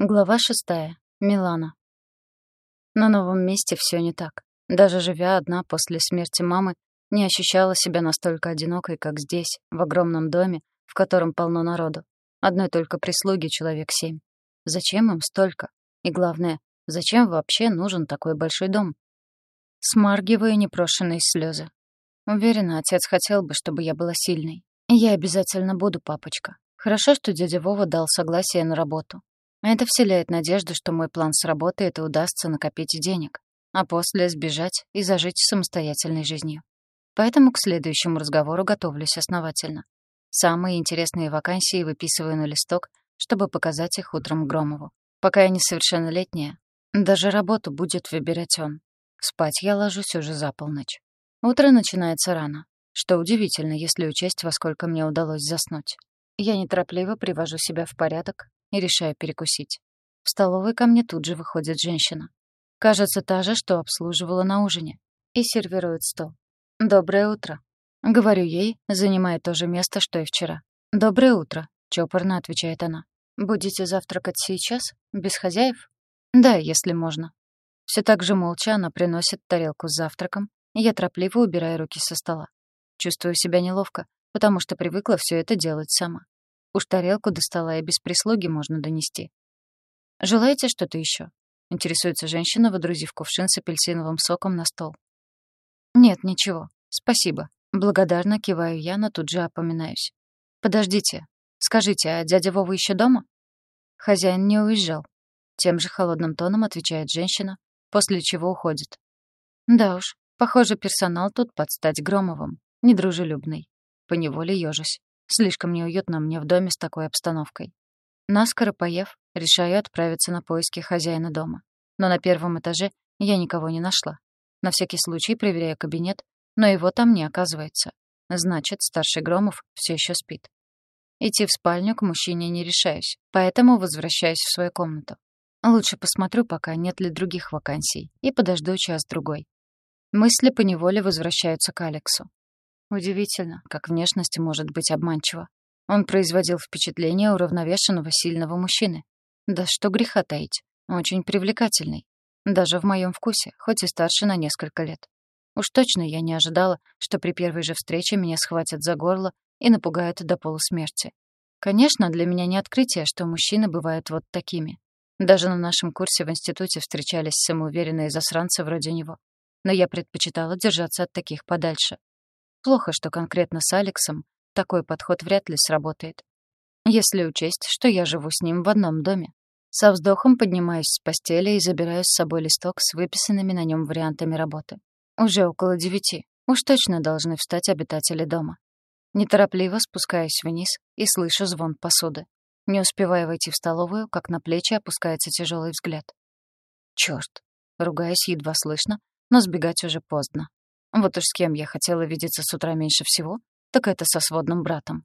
Глава шестая. Милана. На новом месте все не так. Даже живя одна после смерти мамы, не ощущала себя настолько одинокой, как здесь, в огромном доме, в котором полно народу. Одной только прислуги человек семь. Зачем им столько? И главное, зачем вообще нужен такой большой дом? Смаргиваю непрошенные слезы. Уверена, отец хотел бы, чтобы я была сильной. Я обязательно буду, папочка. Хорошо, что дядя Вова дал согласие на работу. Это вселяет надежду, что мой план сработает и удастся накопить денег, а после сбежать и зажить самостоятельной жизнью. Поэтому к следующему разговору готовлюсь основательно. Самые интересные вакансии выписываю на листок, чтобы показать их утром Громову. Пока я несовершеннолетняя, даже работу будет выбирать он. Спать я ложусь уже за полночь. Утро начинается рано, что удивительно, если учесть, во сколько мне удалось заснуть. Я неторопливо привожу себя в порядок, и решаю перекусить. В столовой ко мне тут же выходит женщина. Кажется, та же, что обслуживала на ужине. И сервирует стол. «Доброе утро», — говорю ей, занимая то же место, что и вчера. «Доброе утро», — чопорно отвечает она. «Будете завтракать сейчас? Без хозяев?» «Да, если можно». Все так же молча она приносит тарелку с завтраком, и я торопливо убираю руки со стола. Чувствую себя неловко, потому что привыкла все это делать сама. Уж тарелку достала и без прислуги можно донести. «Желаете что-то еще? интересуется женщина, водрузив кувшин с апельсиновым соком на стол. «Нет, ничего. Спасибо». Благодарно киваю я, но тут же опоминаюсь. «Подождите. Скажите, а дядя Вова еще дома?» Хозяин не уезжал. Тем же холодным тоном отвечает женщина, после чего уходит. Да уж, похоже, персонал тут под стать Громовым. Недружелюбный. Поневоле ёжусь. Слишком неуютно мне в доме с такой обстановкой. Наскоро поев, решаю отправиться на поиски хозяина дома. Но на первом этаже я никого не нашла. На всякий случай проверяю кабинет, но его там не оказывается. Значит, старший Громов все еще спит. Идти в спальню к мужчине не решаюсь, поэтому возвращаюсь в свою комнату. Лучше посмотрю, пока нет ли других вакансий, и подожду час-другой. Мысли поневоле возвращаются к Алексу. Удивительно, как внешность может быть обманчива. Он производил впечатление уравновешенного, сильного мужчины. Да что греха таить, очень привлекательный. Даже в моем вкусе, хоть и старше на несколько лет. Уж точно я не ожидала, что при первой же встрече меня схватят за горло и напугают до полусмерти. Конечно, для меня не открытие, что мужчины бывают вот такими. Даже на нашем курсе в институте встречались самоуверенные засранцы вроде него. Но я предпочитала держаться от таких подальше. Плохо, что конкретно с Алексом такой подход вряд ли сработает. Если учесть, что я живу с ним в одном доме. Со вздохом поднимаюсь с постели и забираю с собой листок с выписанными на нем вариантами работы. Уже около девяти. Уж точно должны встать обитатели дома. Неторопливо спускаюсь вниз и слышу звон посуды. Не успеваю войти в столовую, как на плечи опускается тяжелый взгляд. Чёрт! Ругаясь едва слышно, но сбегать уже поздно. Вот уж с кем я хотела видеться с утра меньше всего, так это со сводным братом.